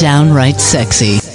downright sexy.